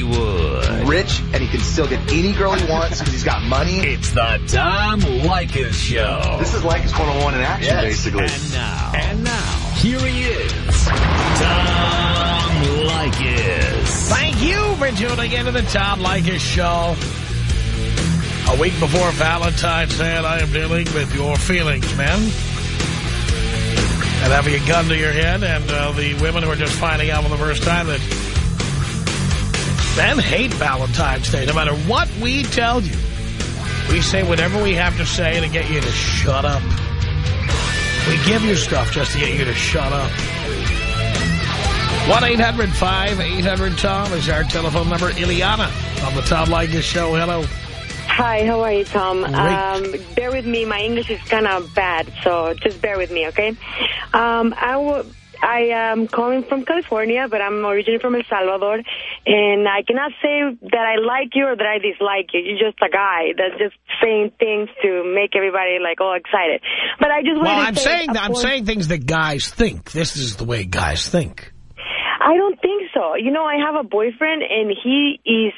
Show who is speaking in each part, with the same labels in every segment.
Speaker 1: Hollywood.
Speaker 2: Rich, and he can still get any girl he wants because he's got money.
Speaker 1: It's the Tom Leykis Show.
Speaker 2: This is Leykis 101 in action,
Speaker 3: Yes.
Speaker 2: basically.
Speaker 1: And now, and now, here he is, Tom Leykis.
Speaker 4: Thank you for tuning into the Tom Leykis Show. A week before Valentine's Day, and I am dealing with your feelings, men. And having a gun to your head, and uh, the women who are just finding out for the first time that men hate Valentine's Day, no matter what we tell you. We say whatever we have to say to get you to shut up. We give you stuff just to get you to shut up. 1-800-5800-TOM is our telephone number. Ileana on the Tom Leykis Show. Hello.
Speaker 5: Hi, how are you, Tom? Um, bear with me. My English is kind of bad, so just bear with me, okay? Um, I, w I am calling from California, but I'm originally from El Salvador, and I cannot say that I like you or that I dislike you. You're just a guy that's just saying things to make everybody, like, all excited. But I just
Speaker 4: Well,
Speaker 5: wanted to
Speaker 4: I'm
Speaker 5: say...
Speaker 4: saying
Speaker 5: of
Speaker 4: I'm saying things that guys think. This is the way guys think.
Speaker 5: I don't think so. You know, I have a boyfriend, and he is,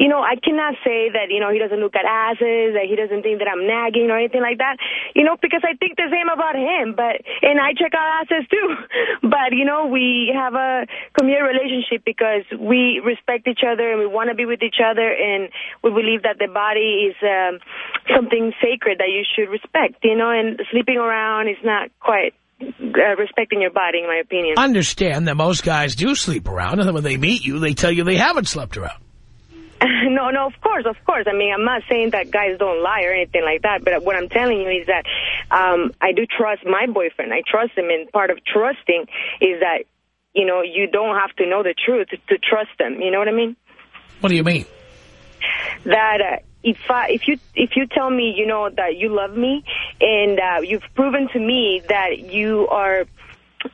Speaker 5: you know, I cannot say that, you know, he doesn't look at asses, that he doesn't think that I'm nagging or anything like that, you know, because I think the same about him, but, and I check out asses too. But, you know, we have a committed relationship because we respect each other and we want to be with each other, and we believe that the body is um, something sacred that you should respect, you know, and sleeping around is not quite uh, respecting your body, in my opinion.
Speaker 4: Understand that most guys do sleep around, and when they meet you, they tell you they haven't slept around.
Speaker 5: No, no, of course, of course. I mean, I'm not saying that guys don't lie or anything like that, but what I'm telling you is that um, I do trust my boyfriend. I trust him, and part of trusting is that, you know, you don't have to know the truth to trust them. You know what I mean?
Speaker 4: What do you mean?
Speaker 5: That uh, if I, if you if you tell me, you know, that you love me, and uh, you've proven to me that you are,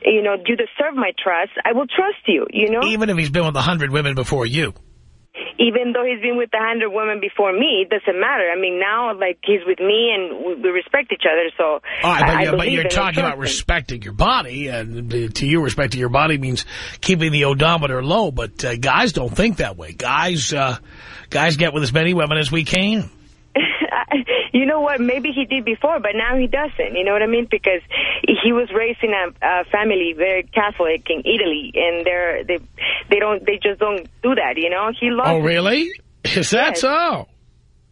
Speaker 5: you know, you deserve my trust, I will trust you. You know.
Speaker 4: Even if he's been with a hundred women before you.
Speaker 5: Even though he's been with a hundred women before me, it doesn't matter. I mean, now, like, he's with me and we, we respect each other, so
Speaker 4: All right, but,
Speaker 5: I, I
Speaker 4: you're, but you're talking about respecting your body, and uh, to you, respecting your body means keeping the odometer low. But uh, guys don't think that way. Guys, uh, guys get with as many women as we can.
Speaker 5: you know what? Maybe he did before, but now he doesn't. You know what I mean? Because he was raised in a, a family very Catholic in Italy, and they're they they don't they just don't do that. You know, he loves.
Speaker 4: Oh, really? Is that
Speaker 5: Yes.
Speaker 4: so?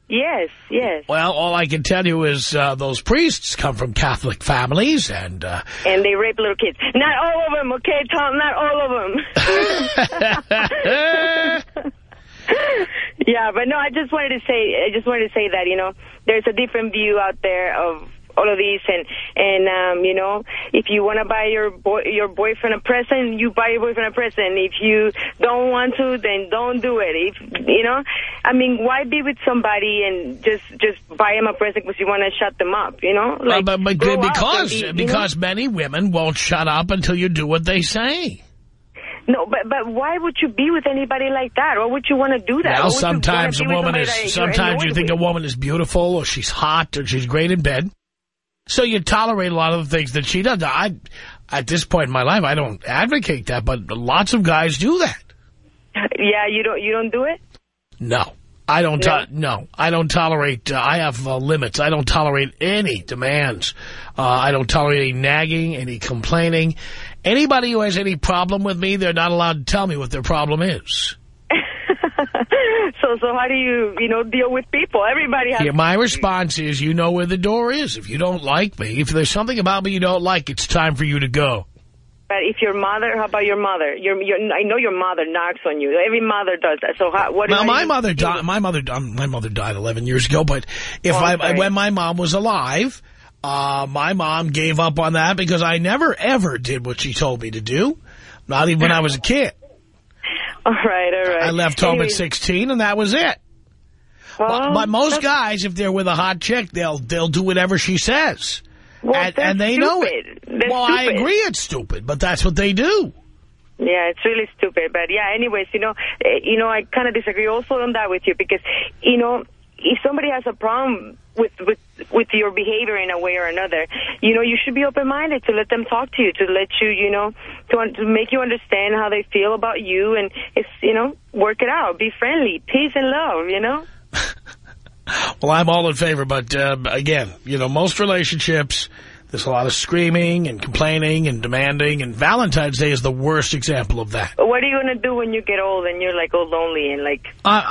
Speaker 5: Yes, yes.
Speaker 4: Well, all I can tell you is uh, those priests come from Catholic families, and uh,
Speaker 5: And they rape little kids. Not all of them, okay, Tom? Not all of them. Yeah, but no, I just wanted to say, I just wanted to say that, you know, there's a different view out there of all of these, and and um, you know, if you want to buy your boy your boyfriend a present, you buy your boyfriend a present. If you don't want to, then don't do it. If you know, I mean, why be with somebody and just just buy him a present because you want to shut them up? You know,
Speaker 4: Well, but, but
Speaker 5: grow up and
Speaker 4: because
Speaker 5: know?
Speaker 4: because many women won't shut up until you do what they say.
Speaker 5: No, but but why would you be with anybody like that? Why would you want to do that?
Speaker 4: Well,
Speaker 5: would you wanna
Speaker 4: sometimes a woman is. Sometimes you think a woman is beautiful, or she's hot, or she's great in bed. So you tolerate a lot of the things that she does. I, at this point in my life, I don't advocate that, but lots of guys do that.
Speaker 5: Yeah, you don't you don't do it.
Speaker 4: No, I don't. To no, I don't tolerate. Uh, I have uh, limits. I don't tolerate any demands. Uh, I don't tolerate any nagging, any complaining. Anybody who has any problem with me, they're not allowed to tell me what their problem is.
Speaker 5: so so how do you you know deal with people? Everybody has.
Speaker 4: Yeah, my response is, you know where the door is. If you don't like me, if there's something about me you don't like, it's time for you to go.
Speaker 5: But if your mother, how about your mother? Your, your I know your mother knocks on you. Every mother does that. So how, what?
Speaker 4: Now, my mother
Speaker 5: with-
Speaker 4: My mother, um, my mother died 11 years ago. But if
Speaker 5: Oh,
Speaker 4: I,
Speaker 5: I'm
Speaker 4: when my mom was alive, uh, my mom gave up on that because I never ever did what she told me to do. Not even when I was a kid.
Speaker 5: All right, all right.
Speaker 4: I left home at 16, and that was it.
Speaker 5: well,
Speaker 4: but, but most guys, if they're with a hot chick, they'll they'll do whatever she says.
Speaker 5: Well,
Speaker 4: and, and they know it.
Speaker 5: They're
Speaker 4: well, I agree it's stupid, but that's what they do.
Speaker 5: Yeah, it's really stupid. But yeah, anyways, you know, eh, you know, I kind of disagree also on that with you because, you know, if somebody has a problem with with with your behavior in a way or another, you know, you should be open-minded to let them talk to you, to let you, you know, to, to make you understand how they feel about you, and it's, you know, work it out. Be friendly, peace and love, you know.
Speaker 4: Well, I'm all in favor, but uh, again, you know, most relationships there's a lot of screaming and complaining and demanding, and Valentine's Day is the worst example of that.
Speaker 5: What are you going to do when you get old and you're like all lonely and like uh,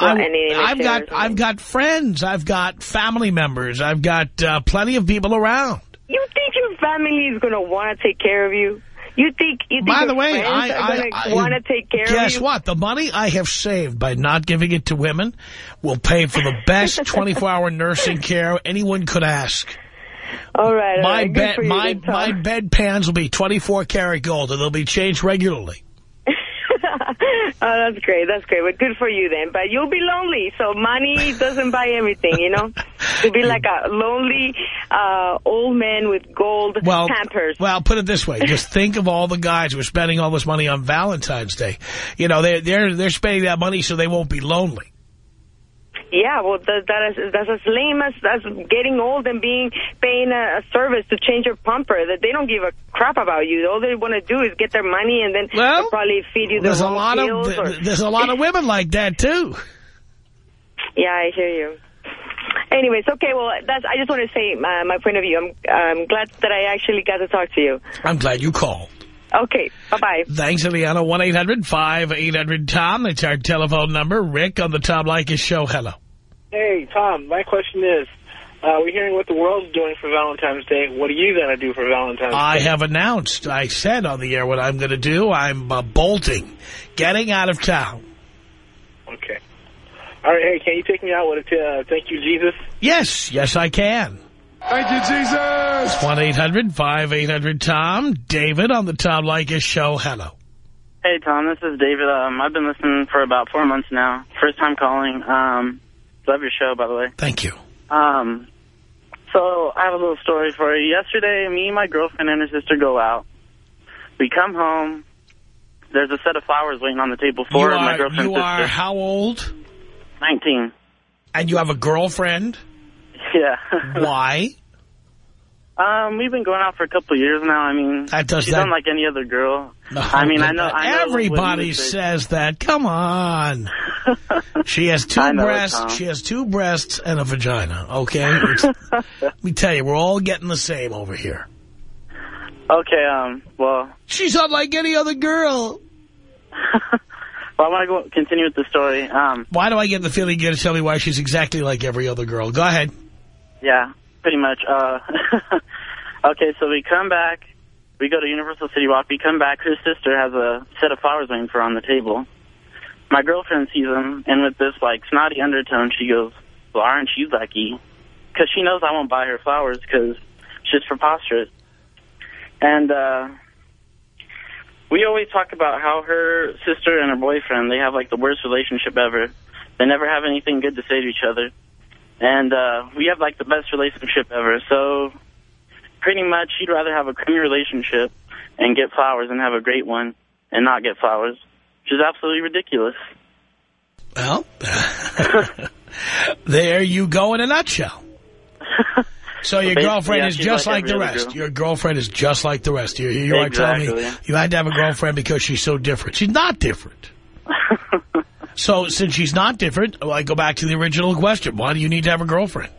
Speaker 4: I've got I've got friends, I've got family members, I've got uh, plenty of people around.
Speaker 5: You think your family is going to want to take care of you? You think, you think
Speaker 4: by the way, I, I,
Speaker 5: want to take care
Speaker 4: of you?
Speaker 5: Guess
Speaker 4: what? The money I have saved by not giving it to women will pay for the best 24-hour nursing care anyone could ask.
Speaker 5: All right.
Speaker 4: My
Speaker 5: right.
Speaker 4: bed, my my bed pans will be 24 karat gold, and they'll be changed regularly.
Speaker 5: oh, that's great. That's great. But good for you then. But you'll be lonely, so money doesn't buy everything, you know? You'll be like a lonely uh, old man with gold
Speaker 4: well,
Speaker 5: pampers.
Speaker 4: Well, put it this way. Just think of all the guys who are spending all this money on Valentine's Day. You know, they're, they're, they're spending that money so they won't be lonely.
Speaker 5: Yeah, well, that, that is, that's as lame as, as getting old and being paying a, a service to change your pumper. That they don't give a crap about you. All they want to do is get their money and then
Speaker 4: well,
Speaker 5: probably feed you the
Speaker 4: there's a lot of
Speaker 5: or...
Speaker 4: there's a lot of women like that too.
Speaker 5: Yeah, I hear you. Anyways, okay, well, that's. I just want to say uh, my point of view. I'm, I'm glad that I actually got to talk to you.
Speaker 4: I'm glad you called.
Speaker 5: Okay, bye-bye.
Speaker 4: Thanks, Eliana. 1-800-5800-TOM. That's our telephone number. Rick on the Tom Leykis show. Hello.
Speaker 3: Hey, Tom, my question is, uh, we're hearing what the world's doing for Valentine's Day. What are you going to do for Valentine's
Speaker 4: I
Speaker 3: Day?
Speaker 4: I have announced, I said on the air what I'm going to do. I'm uh, bolting, getting out of town.
Speaker 3: Okay. All right, hey, can you take me out with a uh, thank you, Jesus?
Speaker 4: Yes, yes, I can.
Speaker 6: Thank you, Jesus.
Speaker 4: 1-800-5800-TOM. David on the Tom Leykis show. Hello.
Speaker 7: Hey, Tom, this is David. Um, I've been listening for about four months now. First time calling. Um, Love your show, by the way.
Speaker 4: Thank you.
Speaker 7: Um, so I have a little story for you. Yesterday, me, my girlfriend, and her sister go out. We come home. There's a set of flowers waiting on the table for
Speaker 4: you are,
Speaker 7: my girlfriend.
Speaker 4: You are how old?
Speaker 7: 19.
Speaker 4: And you have a girlfriend?
Speaker 7: Yeah.
Speaker 4: Why?
Speaker 7: Um, we've been going out for a couple of years now. I mean,
Speaker 4: that does
Speaker 7: she's
Speaker 4: that...
Speaker 7: unlike any other girl. No, I mean, I know, I
Speaker 4: know. Everybody says that. Come on. she has two breasts. It, she has two breasts and a vagina. Okay. let me tell you, we're all getting the same over here.
Speaker 7: Okay. Um. Well.
Speaker 4: She's unlike any other girl.
Speaker 7: well, I want to go continue with the story. Um.
Speaker 4: Why do I get the feeling you're going to tell me why she's exactly like every other girl? Go ahead.
Speaker 7: Yeah. Pretty much. Uh. okay. So we come back. We go to Universal City Walk. We come back. Her sister has a set of flowers waiting for her on the table. My girlfriend sees them, and with this, like, snotty undertone, she goes, well, aren't you lucky? Because she knows I won't buy her flowers because she's preposterous. And uh, we always talk about how her sister and her boyfriend, they have, like, the worst relationship ever. They never have anything good to say to each other. And uh, we have, like, the best relationship ever. So pretty much she'd rather have a crummy relationship and get flowers and have a great one and not get flowers, which is absolutely ridiculous.
Speaker 4: Well, there you go in a nutshell. So your girlfriend yeah, is just like, like the rest. Girl. Your girlfriend is just like the rest. You, you
Speaker 7: exactly.
Speaker 4: are telling me you had to have a girlfriend because she's so different. She's not different. so since she's not different, well, I go back to the original question. Why do you need to have a girlfriend?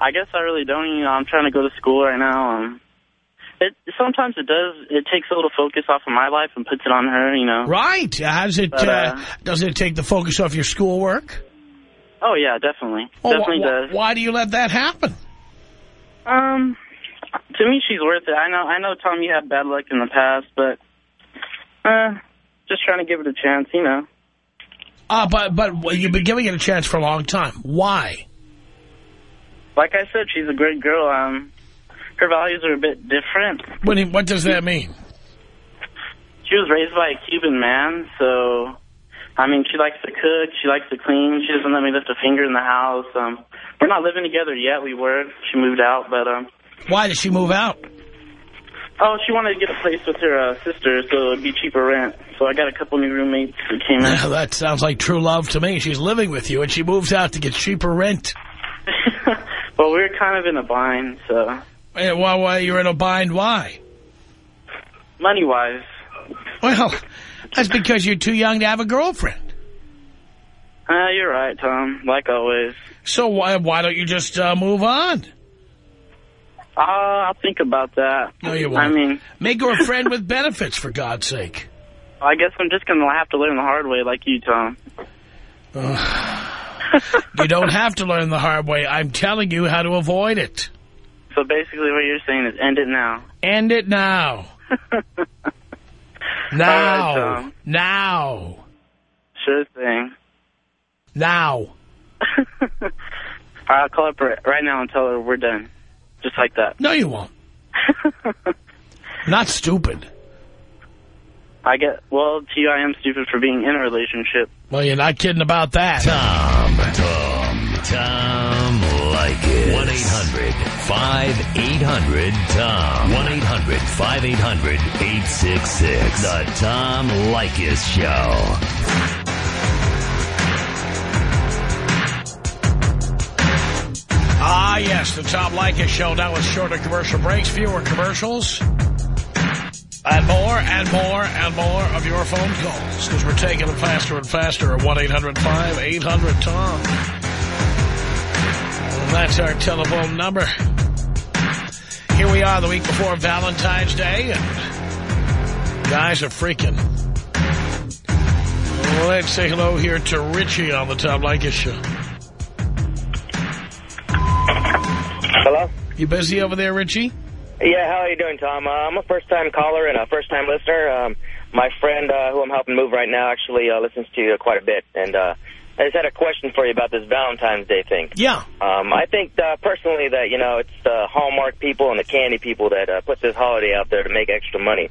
Speaker 7: I guess I really don't. You know, I'm trying to go to school right now. Um, it sometimes it does. It takes a little focus off of my life and puts it on her. You know.
Speaker 4: Right. How does it? But, uh, uh, does it take the focus off your schoolwork?
Speaker 7: Oh yeah, definitely.
Speaker 4: Well,
Speaker 7: definitely does.
Speaker 4: Why do you let that happen?
Speaker 7: Um, to me, she's worth it. I know. I know, Tom, you had bad luck in the past, but uh, just trying to give it a chance. You know.
Speaker 4: Uh, but but you've been giving it a chance for a long time. Why?
Speaker 7: like I said, she's a great girl. Um, her values are a bit different.
Speaker 4: What, what does that mean?
Speaker 7: She was raised by a Cuban man, so, I mean, she likes to cook, she likes to clean, she doesn't let me lift a finger in the house. Um, we're not living together yet, we were. She moved out, but... um.
Speaker 4: Why did she move out?
Speaker 7: Oh, she wanted to get a place with her uh, sister, so it would be cheaper rent. So I got a couple new roommates who came in.
Speaker 4: that sounds like true love to me. She's living with you, and she moves out to get cheaper rent.
Speaker 7: well, we are kind of in a bind, so...
Speaker 4: Hey, why, why you're in a bind? Why?
Speaker 7: Money-wise.
Speaker 4: Well, that's because you're too young to have a girlfriend.
Speaker 7: Uh, you're right, Tom, like always.
Speaker 4: So why why don't you just uh, move on?
Speaker 7: Uh, I'll think about that.
Speaker 4: No, you won't.
Speaker 7: I mean...
Speaker 4: Make her a friend with benefits, for God's sake.
Speaker 7: I guess I'm just going to have to learn the hard way like you, Tom.
Speaker 4: you don't have to learn the hard way. I'm telling you how to avoid it.
Speaker 7: So basically what you're saying is end it now.
Speaker 4: End it now. now. Right, now.
Speaker 7: Sure thing.
Speaker 4: Now.
Speaker 7: I'll call her right now and tell her we're done. Just like that.
Speaker 4: No, you won't. Not stupid.
Speaker 7: I get, well, to you, I am stupid for being in a relationship.
Speaker 4: Well, you're not kidding about that.
Speaker 1: Tom. Tom. Tom Leykis. 1-800-5800-TOM. 1-800-5800-866. The Tom Leykis Show.
Speaker 4: Ah, yes, the Tom Leykis Show. Now with shorter commercial breaks, fewer commercials. And more and more and more of your phone calls because we're taking them faster and faster at 1-800-5800-TOM. That's our telephone number. Here we are the week before Valentine's Day, and guys are freaking. Let's say hello here to Richie on the Tom Leykis Show.
Speaker 8: Hello?
Speaker 4: You busy over there, Richie?
Speaker 8: Yeah, how are you doing, Tom? Uh, I'm a first-time caller and a first-time listener. Um, my friend uh, who I'm helping move right now actually uh, listens to you quite a bit. And uh, I just had a question for you about this Valentine's Day thing.
Speaker 4: Yeah.
Speaker 8: Um, I think uh, personally that, you know, it's the Hallmark people and the candy people that uh, put this holiday out there to make extra money.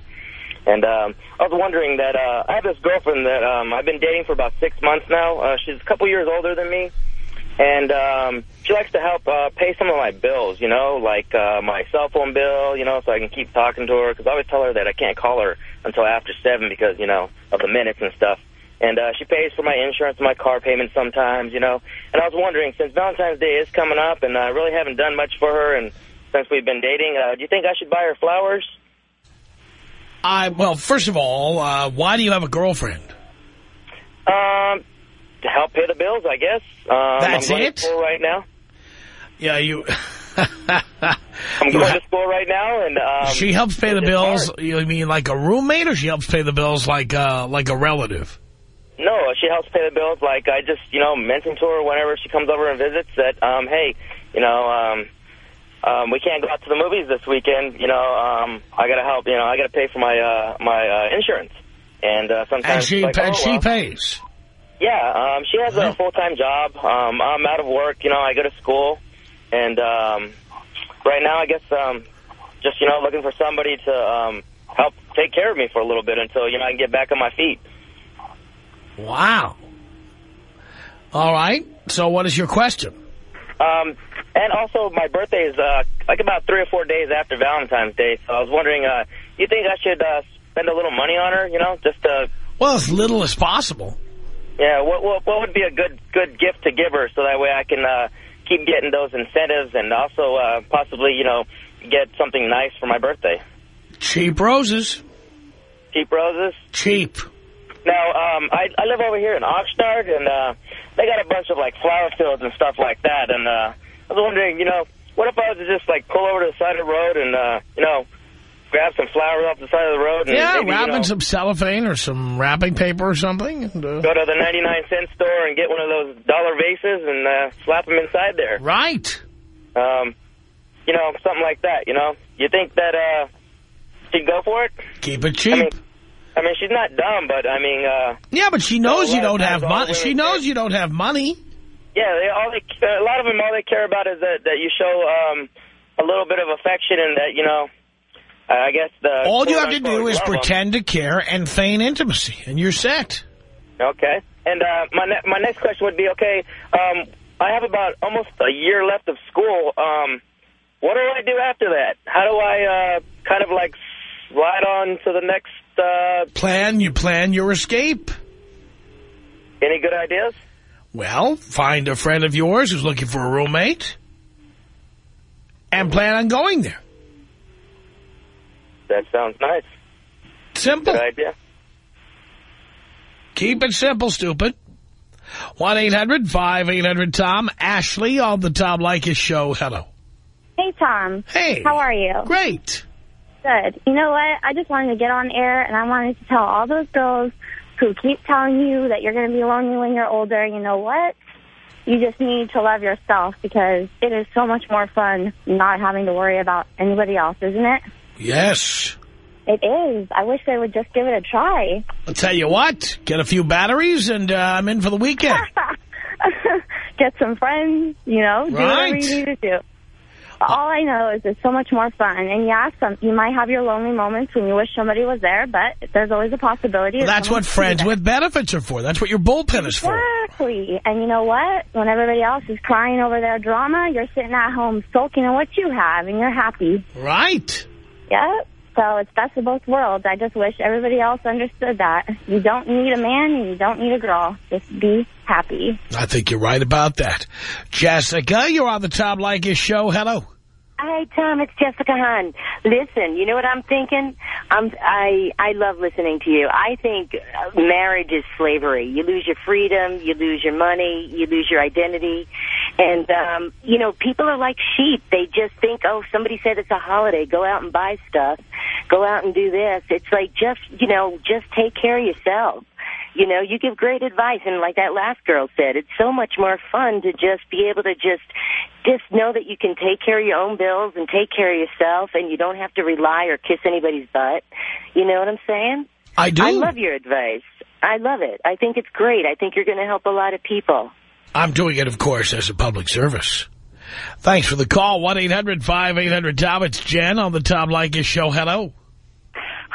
Speaker 8: And um, I was wondering that uh, I have this girlfriend that um, I've been dating for about six months now. Uh, she's a couple years older than me. And um, she likes to help uh, pay some of my bills, you know, like uh, my cell phone bill, you know, so I can keep talking to her. Because I always tell her that I can't call her until after 7 because, you know, of the minutes and stuff. And uh, she pays for my insurance and my car payment sometimes, you know. And I was wondering, since Valentine's Day is coming up and I really haven't done much for her and since we've been dating, uh, do you think I should buy her flowers?
Speaker 4: I Well, first of all, uh, why do you have a girlfriend?
Speaker 8: Um to help pay the bills, I guess. Um,
Speaker 4: That's it?
Speaker 8: To right now.
Speaker 4: Yeah, you...
Speaker 8: I'm going to school right now, and um,
Speaker 4: she helps pay the bills.
Speaker 8: hard.
Speaker 4: You mean like a roommate, or she helps pay the bills like uh, like a relative?
Speaker 8: No, she helps pay the bills. Like I just, you know, mention to her whenever she comes over and visits that, um, hey, you know, um, um, we can't go out to the movies this weekend. You know, um, I got to help. You know, I got to pay for my uh, my uh, insurance, and uh, sometimes
Speaker 4: And she
Speaker 8: like,
Speaker 4: and
Speaker 8: oh,
Speaker 4: she
Speaker 8: well.
Speaker 4: pays.
Speaker 8: Yeah, um, she has a full-time job. Um, I'm out of work. You know, I go to school. And um, right now, I guess um, just, you know, looking for somebody to um, help take care of me for a little bit until, you know, I can get back on my feet.
Speaker 4: Wow. All right. So what is your question?
Speaker 8: Um, and also, my birthday is uh, like about three or four days after Valentine's Day. So I was wondering, uh, you think I should uh, spend a little money on her, you know, just to...
Speaker 4: Well, as little as possible.
Speaker 8: Yeah, what, what what would be a good good gift to give her so that way I can uh, keep getting those incentives and also uh, possibly, you know, get something nice for my birthday?
Speaker 4: Cheap roses.
Speaker 8: Cheap roses?
Speaker 4: Cheap.
Speaker 8: Now, um, I, I live over here in Oxnard, and uh, they got a bunch of, like, flower fields and stuff like that. And uh, I was wondering, you know, what if I was to just, like, pull over to the side of the road and, uh, you know, grab some flowers off the side of the road? And
Speaker 4: Yeah,
Speaker 8: maybe,
Speaker 4: wrap
Speaker 8: you know,
Speaker 4: in some cellophane or some wrapping paper or something. And, uh,
Speaker 8: Go to the 99-cent store and get one of those dollar vases and uh, slap them inside there.
Speaker 4: right.
Speaker 8: Um, you know, something like that, you know? You think that uh, she'd go for it?
Speaker 4: Keep it cheap.
Speaker 8: I mean, I mean, she's not dumb, but, I mean, uh,
Speaker 4: yeah, but she knows you don't have money. She knows you don't have money.
Speaker 8: yeah, they, all they, a lot of them, all they care about is that, that you show um, a little bit of affection and that, you know, I guess the...
Speaker 4: All you have to do is pretend to care and feign intimacy, and you're set.
Speaker 8: Okay. And uh, my ne my next question would be, okay, um, I have about almost a year left of school. Um, what do I do after that? How do I uh, kind of like slide on to the next... Uh,
Speaker 4: plan, you plan your escape.
Speaker 8: any good ideas?
Speaker 4: Well, find a friend of yours who's looking for a roommate and plan on going there.
Speaker 8: That sounds nice.
Speaker 4: Simple.
Speaker 8: Good idea.
Speaker 4: Keep it simple, stupid. 1-800-5800-TOM. Ashley on the Tom Leykis show. Hello.
Speaker 9: Hey, Tom.
Speaker 4: Hey.
Speaker 9: How are you?
Speaker 4: Great.
Speaker 9: Good. You know what? I just wanted to get on air, and I wanted to tell all those girls who keep telling you that you're going to be lonely when you're older, you know what? You just need to love yourself because it is so much more fun not having to worry about anybody else, isn't it?
Speaker 4: Yes.
Speaker 9: It is. I wish they would just give it a try.
Speaker 4: I'll tell you what. Get a few batteries and uh, I'm in for the weekend.
Speaker 9: Get some friends, you know, do whatever
Speaker 4: Right.
Speaker 9: you need to do. All I know is it's so much more fun. And yeah, some, you might have your lonely moments when you wish somebody was there, but there's always a possibility.
Speaker 4: Well, that's what friends with benefits are for. That's what your bullpen is for.
Speaker 9: Exactly. And you know what? When everybody else is crying over their drama, you're sitting at home sulking at what you have, and you're happy.
Speaker 4: Right.
Speaker 9: Yep. So it's best of both worlds. I just wish everybody else understood that. You don't need a man and you don't need a girl. Just be happy.
Speaker 4: I think you're right about that. Jessica, you're on the Tom Leykis show. Hello.
Speaker 10: Hi, Tom. It's Jessica Hahn. Listen, you know what I'm thinking? I'm, I I love listening to you. I think uh, marriage is slavery. You lose your freedom, you lose your money, you lose your identity. And, um, you know, people are like sheep. They just think, oh, somebody said it's a holiday. Go out and buy stuff. Go out and do this. It's like just, you know, just take care of yourself. You know, you give great advice, and like that last girl said, it's so much more fun to just be able to just just know that you can take care of your own bills and take care of yourself, and you don't have to rely or kiss anybody's butt. You know what I'm saying?
Speaker 4: I do.
Speaker 10: I love your advice. I love it. I think it's great. I think you're going to help a lot of people.
Speaker 4: I'm doing it, of course, as a public service. Thanks for the call. 1-800-5800-TOM. It's Jen on the Tom Leykis show. Hello.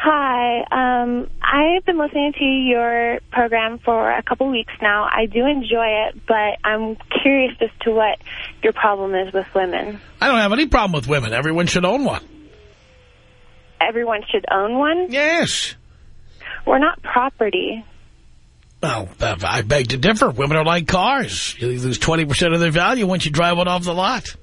Speaker 11: Hi. Um, I've been listening to your program for a couple weeks now. I do enjoy it, but I'm curious as to what your problem is with women.
Speaker 4: I don't have any problem with women. Everyone should own one.
Speaker 11: Everyone should own one?
Speaker 4: Yes.
Speaker 11: We're not property.
Speaker 4: Well, I beg to differ. Women are like cars. You lose 20% of their value once you drive one off the lot.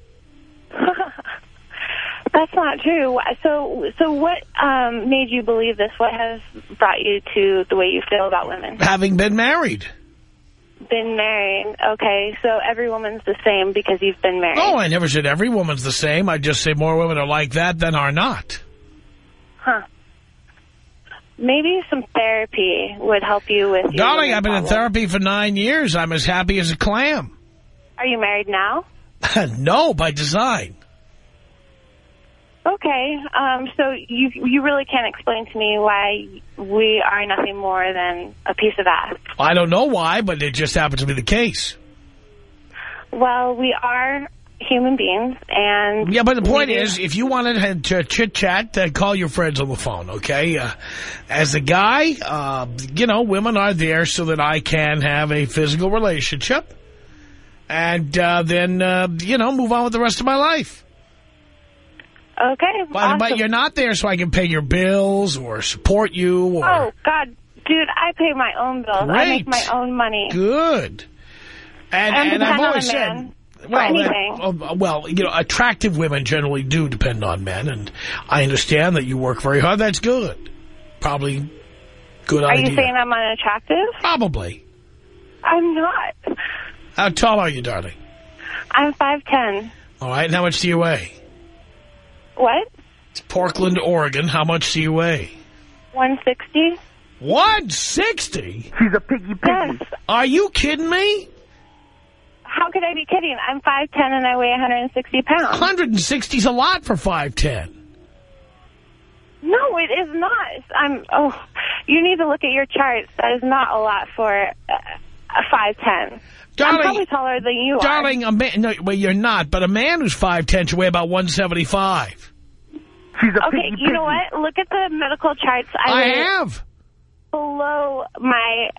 Speaker 11: That's not true. So, so what um, made you believe this? What has brought you to the way you feel about women?
Speaker 4: Having been married.
Speaker 11: Been married. Okay, so every woman's the same because you've been married.
Speaker 4: Oh, I never said every woman's the same. I just say more women are like that than are not.
Speaker 11: Huh. Maybe some therapy would help you with your
Speaker 4: Darling, I've been in therapy for nine years. I'm as happy as a clam.
Speaker 11: Are you married now?
Speaker 4: no, by design.
Speaker 11: Okay, um, so you you really can't explain to me why we are nothing more than a piece of ass.
Speaker 4: I don't know why, but it just happens to be the case.
Speaker 11: Well, we are human beings, and
Speaker 4: Yeah, but the point is, if you wanted to chit-chat, then call your friends on the phone, okay? Uh, as a guy, uh, you know, women are there so that I can have a physical relationship and uh, then, uh, you know, move on with the rest of my life.
Speaker 11: Okay,
Speaker 4: But,
Speaker 11: awesome.
Speaker 4: but you're not there so I can pay your bills or support you or...
Speaker 11: Oh God, dude, I pay my own bills. I make my own money.
Speaker 4: Good. And,
Speaker 11: And
Speaker 4: and I've always said... Well, that- uh, well, you know, attractive women generally do depend on men, and I understand that you work very hard. That's good. Probably good
Speaker 11: Are
Speaker 4: idea.
Speaker 11: you saying I'm unattractive?
Speaker 4: Probably.
Speaker 11: I'm not.
Speaker 4: How tall are you, darling?
Speaker 11: I'm 5'10".
Speaker 4: All right, and how much do you weigh?
Speaker 11: What?
Speaker 4: It's Portland, Oregon. How much do you weigh?
Speaker 11: 160?
Speaker 4: 160?
Speaker 12: She's a piggy piggy.
Speaker 11: Yes.
Speaker 4: Are you kidding me?
Speaker 11: How could I be kidding? I'm 5'10", and I weigh 160 pounds.
Speaker 4: 160 is a lot for 5'10".
Speaker 11: No, it is not. I'm. Oh, you need to look at your charts. That is not a lot for uh, a five ten.
Speaker 4: Darling,
Speaker 11: I'm probably taller than you
Speaker 4: Darling, a man, no, well, you're not, but a man who's 5'10 should weigh about 175.
Speaker 12: She's
Speaker 11: are. Okay, you know what? Look at the medical charts. I,
Speaker 4: I have.
Speaker 11: below my.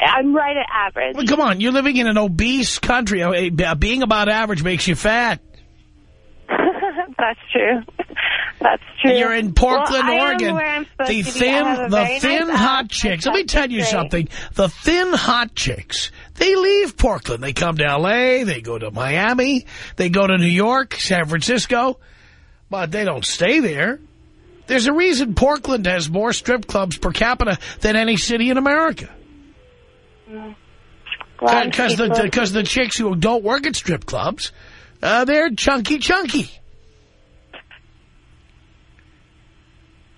Speaker 11: I'm right at average.
Speaker 4: Well, come on, you're living in an obese country. Being about average makes you fat.
Speaker 11: That's true. That's true.
Speaker 4: You're in Portland,
Speaker 11: well,
Speaker 4: Oregon.
Speaker 11: Am where I'm supposed
Speaker 4: the thin,
Speaker 11: I have a
Speaker 4: the thin
Speaker 11: nice
Speaker 4: hot chicks. Let me tell you
Speaker 11: great.
Speaker 4: something. The thin hot chicks. They leave Portland. They come to L.A. They go to Miami. They go to New York, San Francisco. But they don't stay there. There's a reason Portland has more strip clubs per capita than any city in America. Because the, because the chicks who don't work at strip clubs, uh, they're chunky chunky.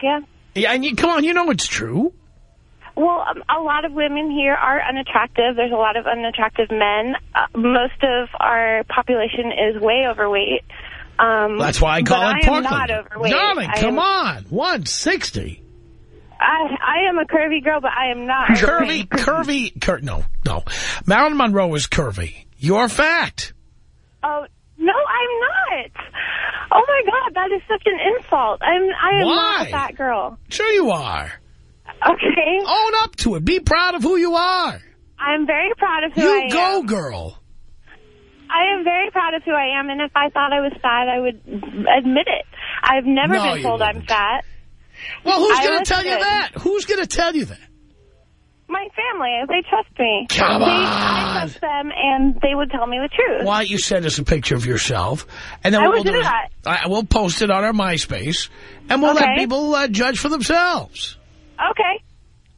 Speaker 11: Yeah.
Speaker 4: Yeah, and you, come on, you know it's true.
Speaker 11: Well, um, a lot of women here are unattractive. There's a lot of unattractive men. Uh, most of our population is way overweight. Um,
Speaker 4: That's why I call it
Speaker 11: I am not overweight.
Speaker 4: Darling,
Speaker 11: I
Speaker 4: come
Speaker 11: am,
Speaker 4: on. 160.
Speaker 11: I, I am a curvy girl, but I am not
Speaker 4: Curvy, curvy, cur no, no. Marilyn Monroe is curvy. You're fat.
Speaker 11: Oh, no, I'm not. Oh, my God, that is such an insult. I'm, I am not a fat girl.
Speaker 4: Sure you are.
Speaker 11: Okay.
Speaker 4: Own up to it. Be proud of who you are.
Speaker 11: I'm very proud of who
Speaker 4: you
Speaker 11: I
Speaker 4: go,
Speaker 11: am.
Speaker 4: You go, girl.
Speaker 11: I am very proud of who I am, and if I thought I was fat, I would admit it. I've never
Speaker 4: No,
Speaker 11: been told I'm fat.
Speaker 4: Well, who's going to tell you that? Who's going to tell you that?
Speaker 11: My family, they trust me.
Speaker 4: Come
Speaker 11: they,
Speaker 4: on.
Speaker 11: I trust them, and they would tell me the truth.
Speaker 4: Why don't you send us a picture of yourself? And then
Speaker 11: I
Speaker 4: we'll
Speaker 11: do
Speaker 4: is-
Speaker 11: that.
Speaker 4: I, we'll post it on our MySpace, and we'll let people uh, judge for themselves.
Speaker 11: Okay.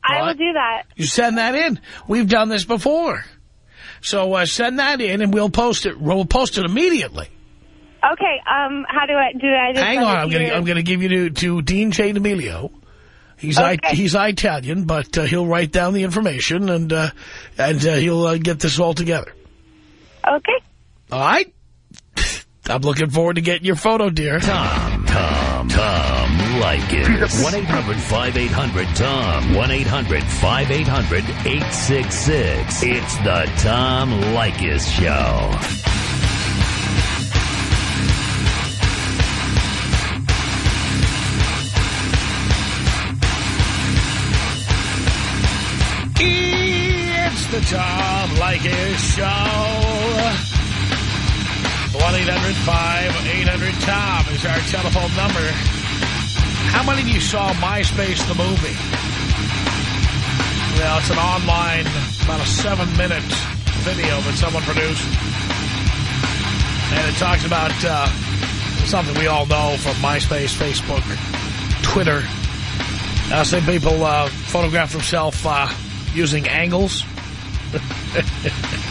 Speaker 11: I will do that.
Speaker 4: You send that in. We've done this before. So uh, send that in, and we'll post it. We'll post it immediately.
Speaker 11: Okay, um, how do I, do I just
Speaker 4: Hang on, I'm going to I'm going to give you to, to Dean J. D'Amelio. He's I,
Speaker 11: Okay.
Speaker 4: he's Italian, but uh, he'll write down the information and uh, and uh, he'll uh, get this all together.
Speaker 11: Okay.
Speaker 4: All right. I'm looking forward to getting your photo, dear.
Speaker 1: Tom, Tom, Tom Leykis. 1-800-5800-TOM. 1-800-5800-866. It's the Tom Leykis Show.
Speaker 4: It's the Tom Leykis Show. 1-800-5800-TOM is our telephone number. How many of you saw MySpace the movie? Well, it's an online, about a seven-minute video that someone produced. And it talks about uh, something we all know from MySpace, Facebook, Twitter. Uh, some people uh, photograph themselves uh, using angles.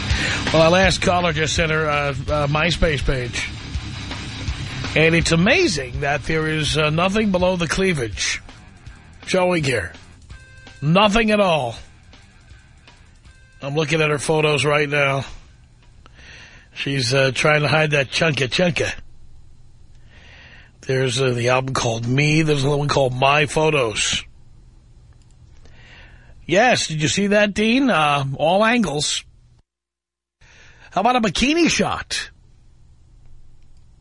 Speaker 4: well, our last caller just sent her uh, uh, MySpace page. And it's amazing that there is uh, nothing below the cleavage showing here. Nothing at all. I'm looking at her photos right now. She's uh, trying to hide that chunka chunka. There's uh, the album called Me. There's another one called My Photos. Yes, did you see that, Dean? Uh, all angles. How about a bikini shot?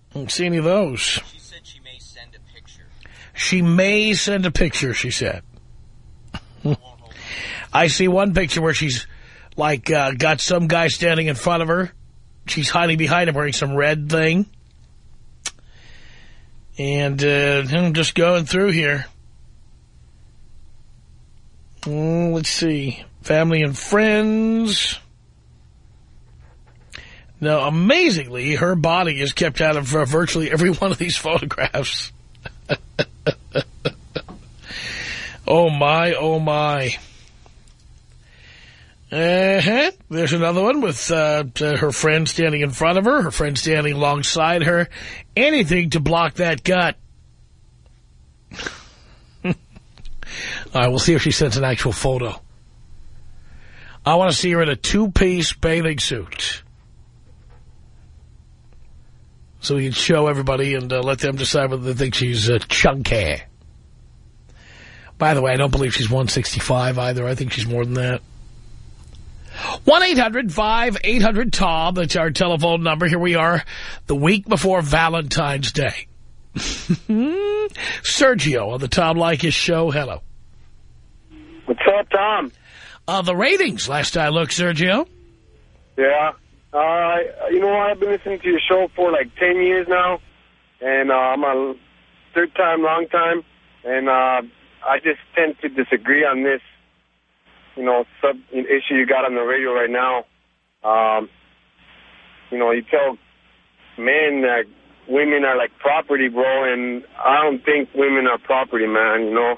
Speaker 4: I don't see any of those. She said she may send a picture. She may send a picture, she said. I see one picture where she's, like, uh, got some guy standing in front of her. She's hiding behind him wearing some red thing. And uh, I'm just going through here. Mm, let's see. Family and friends. Now, amazingly, her body is kept out of uh, virtually every one of these photographs. oh, my, oh, my. Uh-huh. There's another one with uh, her friend standing in front of her, her friend standing alongside her. Anything to block that gut. All right, we'll see if she sends an actual photo. I want to see her in a two-piece bathing suit. So we can show everybody and uh, let them decide whether they think she's uh, chunky. By the way, I don't believe she's 165 either. I think she's more than that. 1-800-5800-TOM. That's our telephone number. Here we are the week before Valentine's Day. Sergio on the Tom Leykis show. Hello.
Speaker 12: What's up, Tom?
Speaker 4: Uh, the ratings, last I looked, Sergio.
Speaker 12: Yeah. Uh, you know, I've been listening to your show for like 10 years now, and uh, I'm a third time, long time, and uh, I just tend to disagree on this, you know, sub issue you got on the radio right now. Um, you know, you tell men that women are like property, bro, and I don't think women are property, man. You know.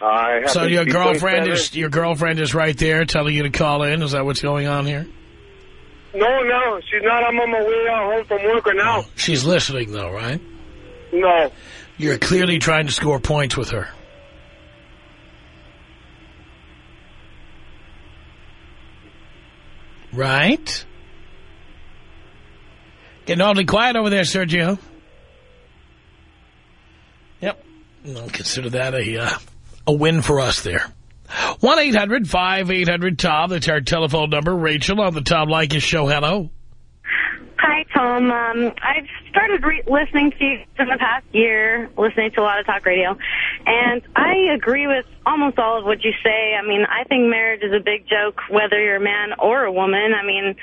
Speaker 12: I
Speaker 4: So your girlfriend is your girlfriend is right there telling you to call in. Is that what's going on here?
Speaker 12: No, no, she's not. I'm on my way out home from work right now.
Speaker 4: She's listening though, right?
Speaker 12: No.
Speaker 4: You're clearly trying to score points with her. Right? Getting awfully quiet over there, Sergio. Yep. I'll consider that a, uh, a win for us there. 1-800-5800-TOM. That's our telephone number. Rachel on the Tom Leykis Show. Hello.
Speaker 13: Hi, Tom. Um, I've started listening to you in the past year, listening to a lot of talk radio, and I agree with almost all of what you say. I mean, I think marriage is a big joke, whether you're a man or a woman. I mean,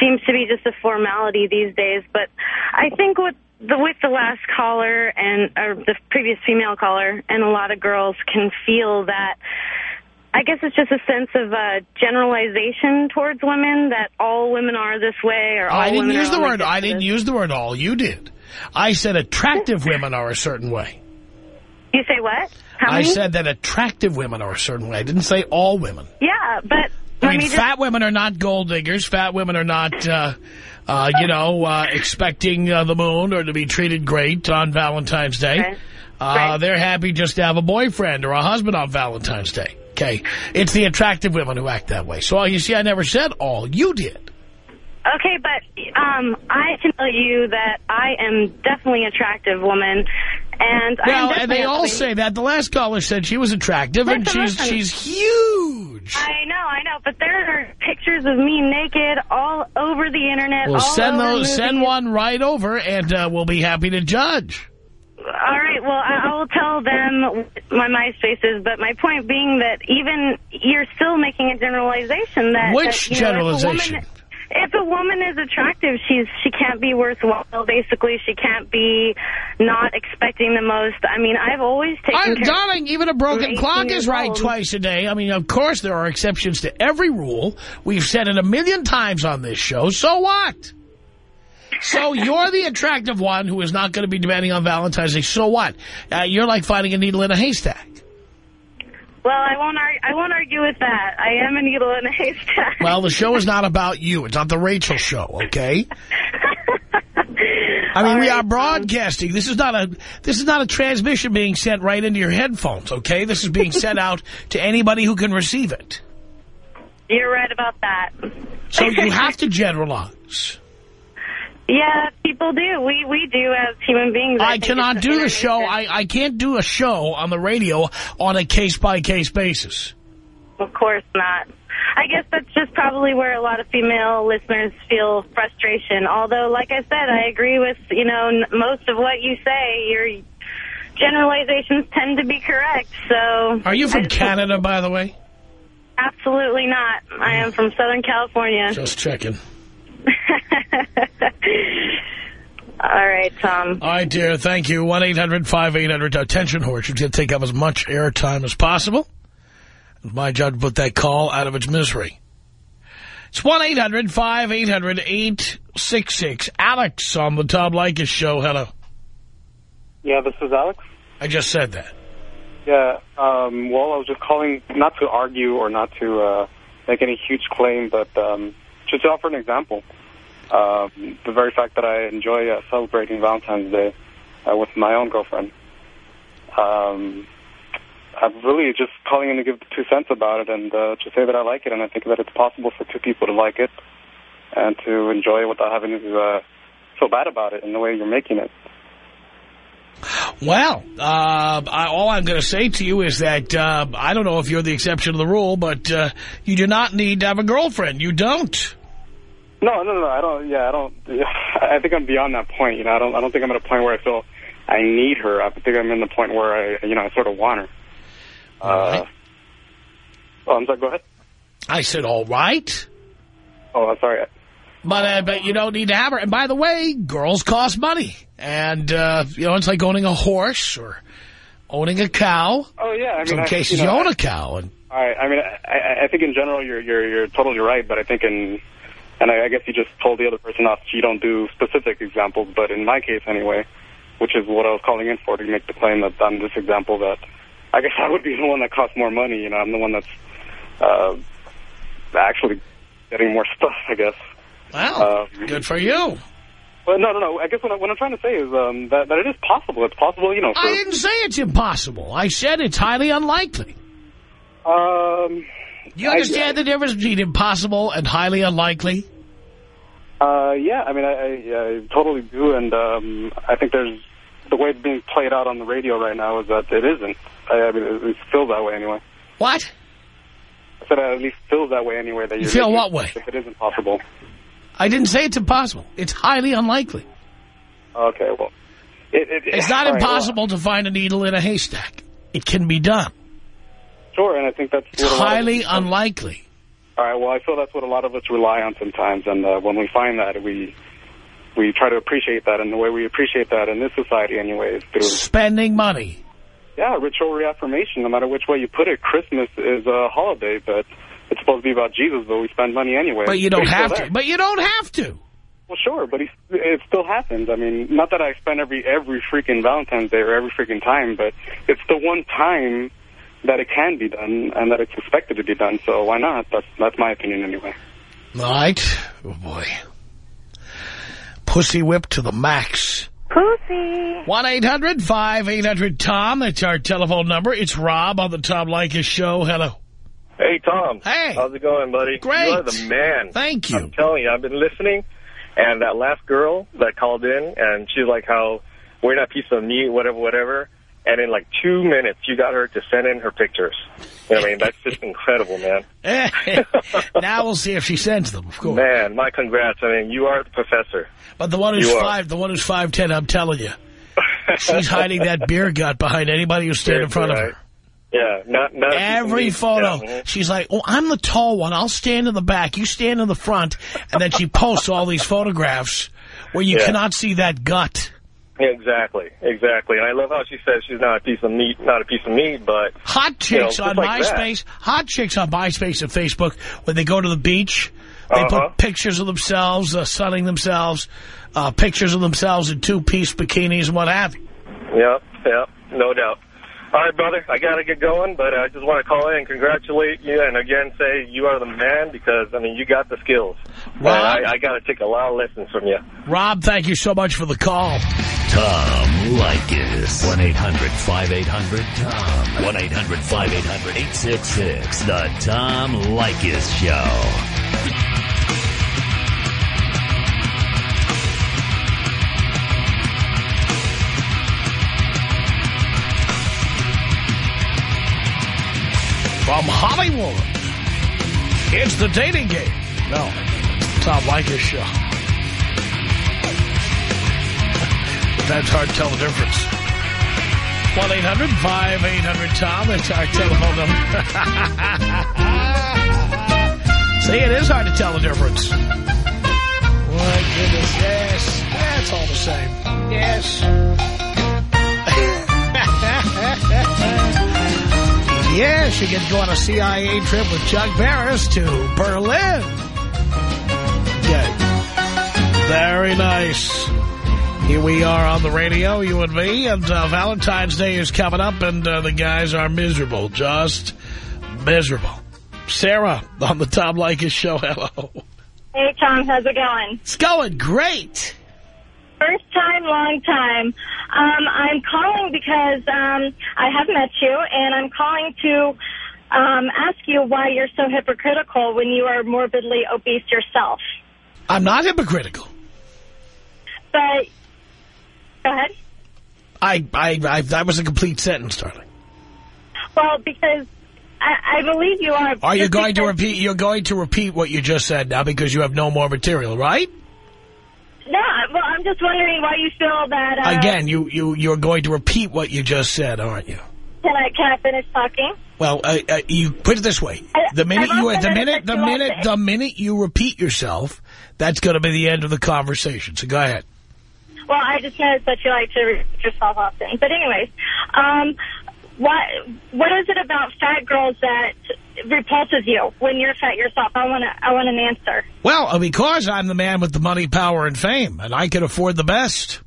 Speaker 13: seems to be just a formality these days. But I think with the with the last caller and or the previous female caller, and a lot of girls can feel that I guess it's just a sense of uh, generalization towards women that all women are this way or all
Speaker 4: I didn't use the word. I didn't use the word all. You did. I said attractive women are a certain way.
Speaker 13: You say what? How
Speaker 4: I
Speaker 13: many?
Speaker 4: said that attractive women are a certain way. I didn't say all women.
Speaker 13: Yeah, but
Speaker 4: I mean,
Speaker 13: me just,
Speaker 4: fat women are not gold diggers. Fat women are not, uh, uh, you know, uh, expecting uh, the moon or to be treated great on Valentine's Day.
Speaker 13: Right.
Speaker 4: Uh,
Speaker 13: Right.
Speaker 4: They're happy just to have a boyfriend or a husband on Valentine's Day. Okay, it's the attractive women who act that way. So you see, I never said all. You did.
Speaker 13: Okay, but um, I can tell you that I am definitely an attractive woman, and
Speaker 4: Well, and they all say that. The last caller said she was attractive, and she's
Speaker 13: listen.
Speaker 4: she's huge.
Speaker 13: I know, I know, but there are pictures of me naked all over the internet.
Speaker 4: Well, send those, send one right over, and uh, we'll be happy to judge.
Speaker 13: All right, well, I, I will tell them my MySpace is, but my point being that even you're still making a generalization that...
Speaker 4: Which
Speaker 13: that, you know, if a
Speaker 4: generalization?
Speaker 13: woman- If a woman is attractive, she's she can't be worthwhile. Basically, she can't be not expecting the most. I mean, I've always taken
Speaker 4: I'm darling, even a broken clock is right
Speaker 13: old.
Speaker 4: twice a day. I mean, of course there are exceptions to every rule. We've said it a million times on this show. So what? So you're the attractive one who is not going to be demanding on Valentine's Day. So what? Uh, you're like finding a needle in a haystack.
Speaker 13: Well, I won't. I won't argue with that. I am a needle in a haystack.
Speaker 4: Well, the show is not about you. It's not the Rachel show, okay? I mean,
Speaker 13: All
Speaker 4: we
Speaker 13: right,
Speaker 4: are broadcasting. This is not a this is not a transmission being sent right into your headphones, okay? This is being sent out to anybody who can receive it.
Speaker 13: You're right about that.
Speaker 4: So you have to generalize.
Speaker 13: Yeah, people do. We we do as human beings.
Speaker 4: I
Speaker 13: think
Speaker 4: cannot do the show. I, I can't do a show on the radio on a case-by-case basis.
Speaker 13: Of course not. I guess that's just probably where a lot of female listeners feel frustration. Although, like I said, I agree with, you know, n- most of what you say. Your generalizations tend to be correct. So
Speaker 4: Are you from Canada, by the way?
Speaker 13: Absolutely not. I am from Southern California.
Speaker 4: Just checking.
Speaker 13: All right, Tom.
Speaker 4: All right, dear. Thank you. 1-800-5800. Attention, horse. You should take up as much airtime as possible. It's my job to put that call out of its misery. It's 1-800-5800-866. Alex on the Tom Leykis show. Hello.
Speaker 14: Yeah, this is Alex.
Speaker 4: I just said that.
Speaker 14: Yeah, um, well, I was just calling not to argue or not to uh, make any huge claim, but um, just to offer an example. Um, the very fact that I enjoy uh, celebrating Valentine's Day uh, with my own girlfriend. Um, I'm really just calling in to give two cents about it and uh, to say that I like it, and I think that it's possible for two people to like it and to enjoy it without having to uh, feel bad about it in the way you're making it.
Speaker 4: Well, uh, I, all I'm going to say to you is that uh, I don't know if you're the exception to the rule, but uh, you do not need to have a girlfriend. You don't.
Speaker 14: No, no, no, I don't. Yeah, I don't. I think I'm beyond that point. You know, I don't. I don't think I'm at a point where I feel I need her. I think I'm in the point where I, you know, I sort of want her. Uh, oh, I'm sorry. Go ahead.
Speaker 4: I said, all right.
Speaker 14: Oh, I'm sorry.
Speaker 4: But, uh, but you don't need to have her. And by the way, girls cost money. And, uh, you know, it's like owning a horse or owning a cow.
Speaker 14: Oh yeah, I mean,
Speaker 4: Some
Speaker 14: I-
Speaker 4: cases
Speaker 14: you
Speaker 4: you, own a cow. And
Speaker 14: I, I mean, I, I think in general you're you're you're totally right, but I think in and I, I guess you just told the other person off. You don't do specific examples, but in my case anyway, which is what I was calling in for to make the claim that on this example that I guess I would be the one that costs more money. You know, I'm the one that's uh, actually getting more stuff. I guess.
Speaker 4: Wow,
Speaker 14: Um,
Speaker 4: good for you.
Speaker 14: Well, no, no, no. I guess what, I, what I'm trying to say is um, that that it is possible. It's possible, you know. For,
Speaker 4: I didn't say it's impossible. I said it's highly unlikely.
Speaker 14: Um,
Speaker 4: You understand the difference between impossible and highly unlikely?
Speaker 14: Uh, yeah, I mean, I, I, I totally do, and um, I think there's the way it's being played out on the radio right now is that it isn't. I, I mean, it, it feels that way anyway.
Speaker 4: What?
Speaker 14: I said it at least feels that way anyway. That
Speaker 4: You feel what way?
Speaker 14: If it isn't possible.
Speaker 4: I didn't say it's impossible. It's highly unlikely.
Speaker 14: Okay, well, it, it,
Speaker 4: It's not
Speaker 14: all right, well,
Speaker 4: impossible to find a needle in a haystack. It can be done.
Speaker 14: sure, and I think that's
Speaker 4: It's
Speaker 14: what a lot of-
Speaker 4: highly unlikely.
Speaker 14: All right, well, I feel that's what a lot of us rely on sometimes, and uh, when we find that, we we try to appreciate that, and the way we appreciate that in this society, anyway, is through
Speaker 4: Spending money.
Speaker 14: yeah, ritual reaffirmation. No matter which way you put it, Christmas is a holiday, but it's supposed to be about Jesus, but we spend money anyway.
Speaker 4: But you don't have to. But you don't have to.
Speaker 14: Well, sure, but it still happens. I mean, not that I spend every every freaking Valentine's Day or every freaking time, but it's the one time that it can be done and that it's expected to be done. So why not? That's that's my opinion anyway.
Speaker 4: All right. Oh, boy. Pussy whip to the max.
Speaker 9: Pussy.
Speaker 4: 1-800-5800-TOM. That's our telephone number. It's Rob on the Tom Leykis Show. Hello.
Speaker 15: Hey, Tom.
Speaker 4: Hey.
Speaker 15: How's it going, buddy?
Speaker 4: Great.
Speaker 15: You are the man.
Speaker 4: Thank you.
Speaker 15: I'm telling you, I've been listening, and that last girl that called in, and she's like how we're not a piece of meat, whatever, whatever. And in like two minutes, you got her to send in her pictures. You know what I mean? That's just incredible, man.
Speaker 4: now we'll see if she sends them, of course.
Speaker 15: Man, my congrats. I mean, you are the professor.
Speaker 4: But the one who's
Speaker 15: You are.
Speaker 4: five, the one who's five ten, I'm telling you, she's hiding that beer gut behind anybody who stands in front of her.
Speaker 15: Yeah, not not a piece of
Speaker 4: Every photo,
Speaker 15: Yeah. Mm-hmm.
Speaker 4: she's like, "Oh, I'm the tall one. I'll stand in the back. You stand in the front." And then she posts all these photographs where you
Speaker 15: Yeah.
Speaker 4: cannot see that gut.
Speaker 15: Exactly, exactly. And I love how she says she's not a piece of meat, not a piece of meat, but
Speaker 4: Hot
Speaker 15: you know,
Speaker 4: chicks on
Speaker 15: like that.
Speaker 4: MySpace, hot chicks on MySpace and Facebook, when they go to the beach, they
Speaker 15: Uh-huh.
Speaker 4: put pictures of themselves, uh, sunning themselves, uh, pictures of themselves in two-piece bikinis and what have you.
Speaker 15: Yep, yep, no doubt. All right, brother, I got to get going, but I just want to call in and congratulate you and again say you are the man because, I mean, you got the skills. And
Speaker 4: Rob?
Speaker 15: I, I got to take a lot of lessons from you.
Speaker 4: Rob, thank you so much for the call.
Speaker 1: Tom Leykis. 1-800-5800-TOM. 1-800-5800-866. The Tom Leykis Show.
Speaker 4: Hollywood, it's the dating game. No, it's Tom Leykis Show. That's hard to tell the difference. 1-800-5800-TOM. That's our telephone number. See, it is hard to tell the difference. My goodness, yes. It's all the same. Yes. yes, she to go on a CIA trip with Chuck Barris to Berlin. Okay. Very nice. Here we are on the radio, you and me, and uh, Valentine's Day is coming up, and uh, the guys are miserable, just miserable. Sarah on the Tom Leykis show, hello.
Speaker 16: Hey, Tom, how's it going?
Speaker 4: It's going great.
Speaker 16: First time, long time. Um, I'm calling because um, I have met you, and I'm calling to um, ask you why you're so hypocritical when you are morbidly obese yourself.
Speaker 4: I'm not hypocritical.
Speaker 16: But, go ahead.
Speaker 4: I, I, I, that was a complete sentence, darling.
Speaker 16: Well, because I, I believe you are.
Speaker 4: Are you going to repeat? You're going to repeat what you just said now because you have no more material, right?
Speaker 16: No, well, I'm just wondering why you feel that. Uh,
Speaker 4: Again, you you you're going to repeat what you just said, aren't you?
Speaker 16: Can I can I finish talking?
Speaker 4: Well, uh, uh, you put it this way: the minute you, the minute, the minute, the minute you repeat yourself, that's going to be the end of the conversation. So go ahead.
Speaker 16: Well, I just noticed that you like to repeat yourself often. But anyways, um, what what is it about fat girls that repulses you when you're fat yourself? I want to I want an answer.
Speaker 4: Well, uh, because I'm the man with the money, power, and fame, and I can afford the best.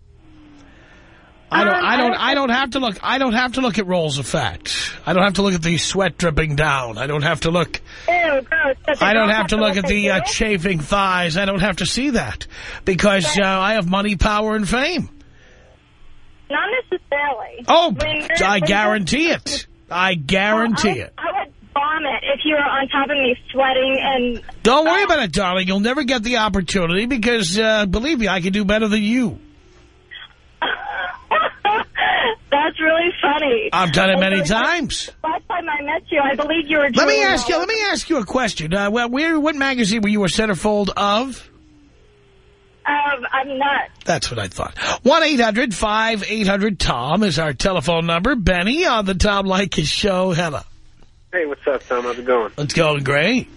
Speaker 4: I don't.
Speaker 16: Um,
Speaker 4: I don't. I don't have to look. I don't have to look at rolls of fat. I don't have to look at the sweat dripping down. I don't have to look.
Speaker 16: Ew, gross.
Speaker 4: I don't have to look at the uh, chafing thighs. I don't have to see that because uh, I have money, power, and fame.
Speaker 16: Not necessarily.
Speaker 4: Oh, I guarantee it. I guarantee
Speaker 16: I,
Speaker 4: it.
Speaker 16: I would vomit if you were on top of me sweating and
Speaker 4: Don't worry about it, darling. You'll never get the opportunity because, uh, believe me, I can do better than you.
Speaker 16: that's really funny.
Speaker 4: I've done it many times.
Speaker 16: Last time I met you, I believe you were
Speaker 4: Let me ask you. Let me ask you a question. Uh, well, where, what magazine were you a centerfold of?
Speaker 16: Um, I'm not.
Speaker 4: That's what I thought. One eight hundred five eight hundred Tom is our telephone number. Benny on the Tom Leykis show. Hello.
Speaker 17: Hey, what's up, Tom? How's it going?
Speaker 4: It's going great.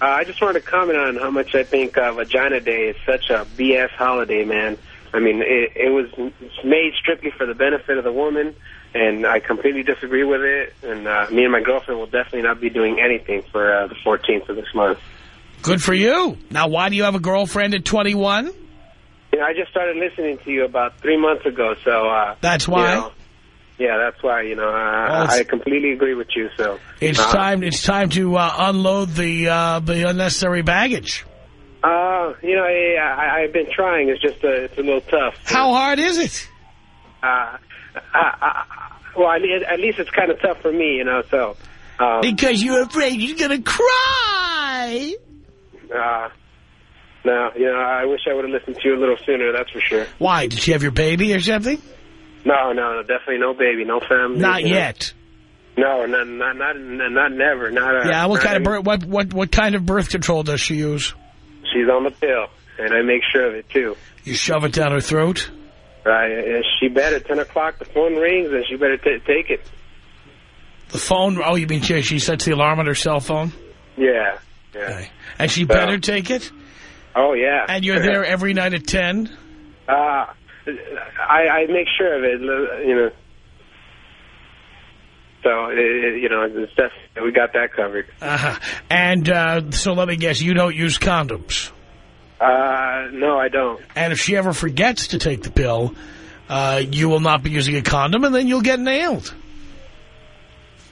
Speaker 17: Uh, I just wanted to comment on how much I think uh, Vagina Day is such a BS holiday, man. I mean, it, it was made strictly for the benefit of the woman, and I completely disagree with it. And uh, me and my girlfriend will definitely not be doing anything for uh, the 14th of this month.
Speaker 4: Good for you. Now, why do you have a girlfriend at 21?
Speaker 17: You know, I just started listening to you about three months ago, so... Uh,
Speaker 4: That's why?
Speaker 17: You know, yeah, that's why, you know,
Speaker 4: Well,
Speaker 17: uh, I completely agree with you, so...
Speaker 4: It's
Speaker 17: uh,
Speaker 4: time. It's time to uh, unload the uh, the unnecessary baggage.
Speaker 17: Uh, you know, I, I, I've been trying. It's just, uh, it's a little tough.
Speaker 4: How hard is it?
Speaker 17: Uh, uh, uh, well, at least it's kind of tough for me, you know, so... Um,
Speaker 4: Because you're afraid you're going to cry.
Speaker 17: Uh, no, you know, I wish I would have listened to you a little sooner, that's for sure.
Speaker 4: Why? Did she have your baby or something?
Speaker 17: No, no, no, definitely no baby, no family.
Speaker 4: Not
Speaker 17: you know.
Speaker 4: yet.
Speaker 17: No, not, not, not, not never. Not, uh,
Speaker 4: Yeah. What
Speaker 17: not
Speaker 4: kind of birth? What what what kind of birth control does she use?
Speaker 17: She's on the pill, and I make sure of it, too.
Speaker 4: You shove it down her throat.
Speaker 17: Right, and she better, 10 o'clock, the phone rings, and she better t take it.
Speaker 4: The phone. Oh, you mean she, she sets the alarm on her cell phone?
Speaker 17: Yeah, yeah.
Speaker 4: And she
Speaker 17: So-
Speaker 4: better take it.
Speaker 17: Oh, yeah.
Speaker 4: And you're there every night at ten.
Speaker 17: Uh, I, I make sure of it, you know. So, it, you know, it's definitely, we got that covered.
Speaker 4: Uh-huh. And uh, so let me guess, you don't use condoms.
Speaker 17: Uh, no, I don't.
Speaker 4: And if she ever forgets to take the pill, uh, you will not be using a condom, and then you'll get nailed.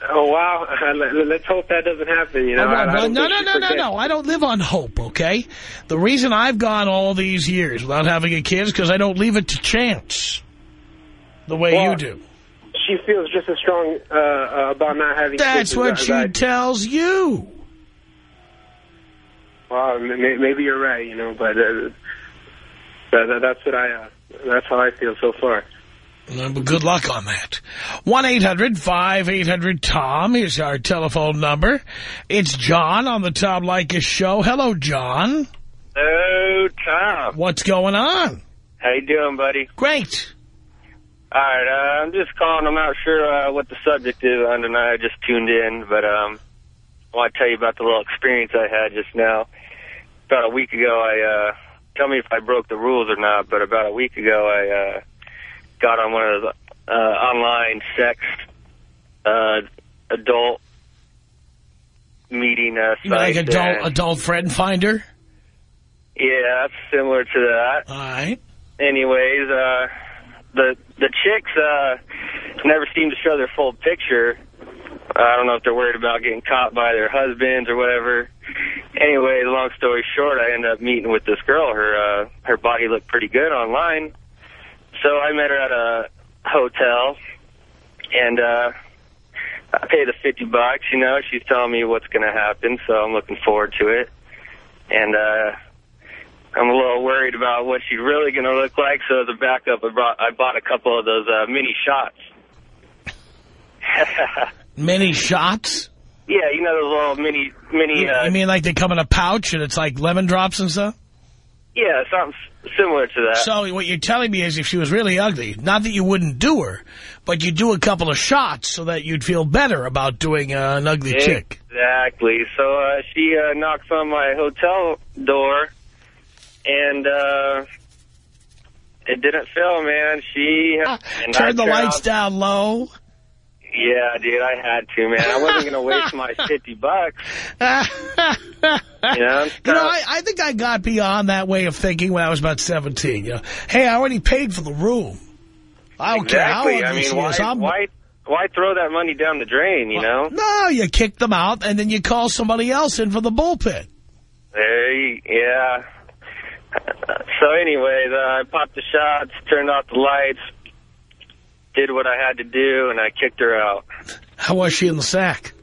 Speaker 17: Oh, wow. Let- Let's hope that doesn't happen, you know. I- I
Speaker 4: well, no, no, no, no, no. I don't live on hope, okay? The reason I've gone all these years without having a kid is because I don't leave it to chance the way
Speaker 17: Well,
Speaker 4: you do.
Speaker 17: She feels just as strong uh, uh, about not having
Speaker 4: That's
Speaker 17: kids as
Speaker 4: what
Speaker 17: I-
Speaker 4: she
Speaker 17: as
Speaker 4: tells you.
Speaker 17: Well, maybe you're right, you know, but uh, that, that- that's what I, uh, that's how I feel so far.
Speaker 4: But good luck on that. 1-800-5800-TOM is our telephone number. It's John on the Tom Leykis show. Hello, John.
Speaker 18: Hello, Tom.
Speaker 4: What's going on?
Speaker 18: How you doing, buddy?
Speaker 4: Great.
Speaker 18: All right, uh, I'm just calling. I'm not sure uh, what the subject is on tonight. I just tuned in, but um, I want to tell you about the little experience I had just now. About a week ago, I uh, tell me if I broke the rules or not. But about a week ago, I uh, got on one of the uh, online sex uh, adult meeting uh,
Speaker 4: You mean like adult, adult friend finder?
Speaker 18: Yeah, that's similar to that.
Speaker 4: All right.
Speaker 18: Anyways, uh, the the chicks uh, never seem to show their full picture. I don't know if they're worried about getting caught by their husbands or whatever. Anyway, long story short, I ended up meeting with this girl. Her uh, her body looked pretty good online, so I met her at a hotel, and uh, I paid the 50 bucks. You know, she's telling me what's going to happen, so I'm looking forward to it. And uh, I'm a little worried about what she's really going to look like. So as a backup, I brought I bought a couple of those uh, mini shots.
Speaker 4: Mini shots?
Speaker 18: yeah, you know those little mini mini.
Speaker 4: You,
Speaker 18: Uh,
Speaker 4: you mean like they come in a pouch and it's like lemon drops and stuff?
Speaker 18: Yeah, something similar to that.
Speaker 4: So what you're telling me is if she was really ugly, not that you wouldn't do her, but you'd do a couple of shots so that you'd feel better about doing uh, an ugly chick.
Speaker 18: Exactly. So uh, she uh, knocks on my hotel door, and uh, it didn't fail, man. She
Speaker 4: Ah, Turn the lights
Speaker 18: out-
Speaker 4: down low.
Speaker 18: Yeah, dude, I had to, man. I wasn't gonna waste my fifty bucks. You know,
Speaker 4: You know, I, I think I got beyond that way of thinking when I was about 17. You know, hey, I already paid for the room. I don't care how
Speaker 18: exactly. I mean, why,
Speaker 4: is. I'm-
Speaker 18: why, why throw that money down the drain? You know.
Speaker 4: No, you kick them out, and then you call somebody else in for the bullpen.
Speaker 18: There, you, yeah. So, anyways, uh, I popped the shots, turned off the lights, did what I had to do, and I kicked her out.
Speaker 4: How was she in the sack?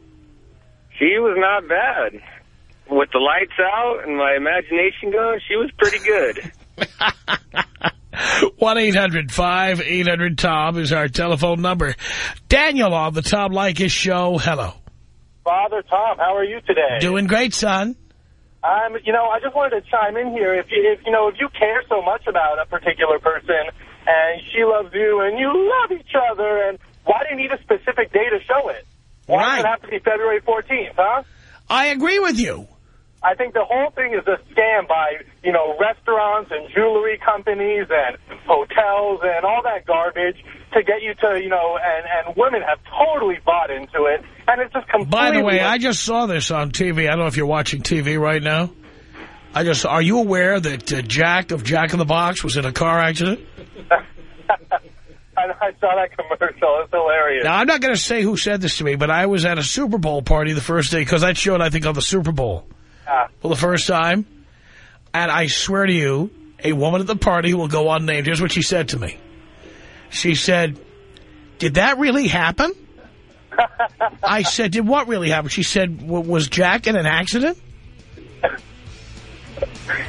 Speaker 18: She was not bad. With the lights out and my imagination going, she was pretty good.
Speaker 4: 1-800-5800-TOM is our telephone number. Daniel on the Tom Leykis show. Hello.
Speaker 19: Father Tom, how are you today?
Speaker 4: Doing great, son.
Speaker 19: Um, you know, I just wanted to chime in here. If you, if you know, if you care so much about a particular person and she loves you and you love each other, and why do you need a specific day to show it? Why does it have to be February 14th, huh?
Speaker 4: I agree with you.
Speaker 19: I think the whole thing is a scam by, you know, restaurants and jewelry companies and hotels and all that garbage to get you to, you know, and, and women have totally bought into it. And it's just completely...
Speaker 4: By the way, I just saw this on TV. I don't know if you're watching TV right now. I just, are you aware that uh, Jack of Jack in the Box was in a car accident?
Speaker 19: I, saw that commercial. It's hilarious.
Speaker 4: Now, I'm not going to say who said this to me, but I was at a Super Bowl party the first day, because that showed, I think, on the Super Bowl
Speaker 19: Ah.
Speaker 4: for the first time. And I swear to you, a woman at the party will go unnamed, here's what she said to me. She said, did that really happen? I said, did what really happen? She said, "W- was Jack in an accident?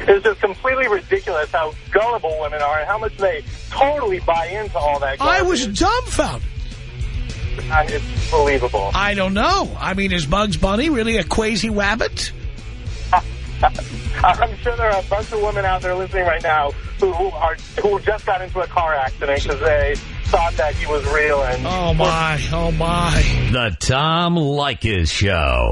Speaker 19: It's just completely ridiculous how gullible women are and how much they totally buy into all that garbage.
Speaker 4: I was dumbfounded.
Speaker 19: Uh, It's believable.
Speaker 4: I don't know. I mean, is Bugs Bunny really a crazy rabbit?
Speaker 19: I'm sure there are a bunch of women out there listening right now who, who are who just got into a car accident because they thought that he was real and
Speaker 4: Oh, my. Oh, my.
Speaker 1: The Tom Leykis Show.